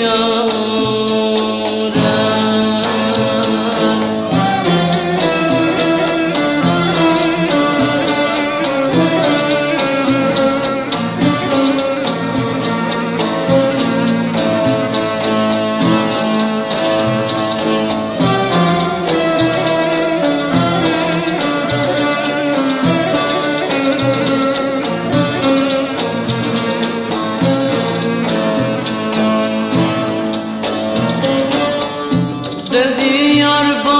dünya dedi yar bana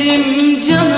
dedim canım